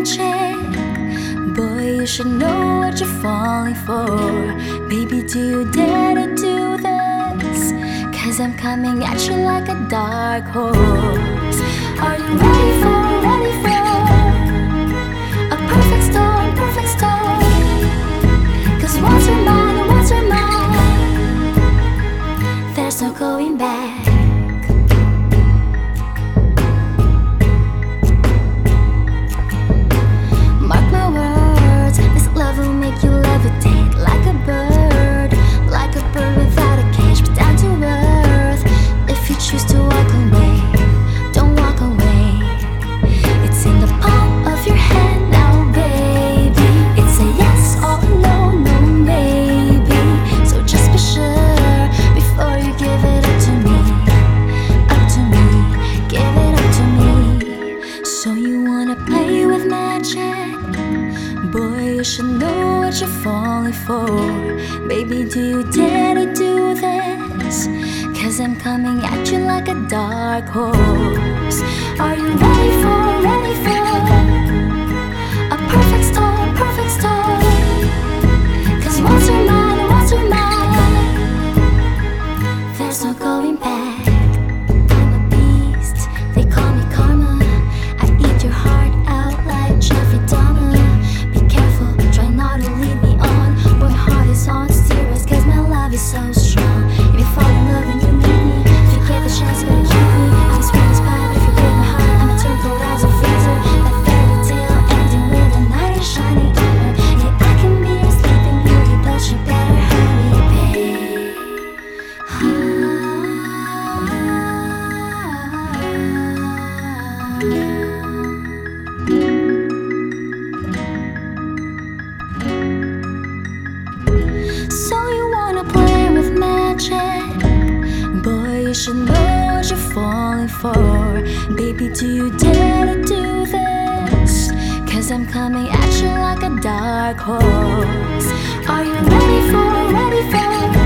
magic. Boy, you should know what you're falling for. Baby, do you dare to do this? Cause I'm coming at you like a dark horse. Boy, you should know what you're falling for. Baby, do you dare to do this? Cause I'm coming at you like a dark horse. Are you ready for anything? should know what you're falling for. Baby, do you dare to do this? Cause I'm coming at you like a dark horse. Are you ready for, ready for?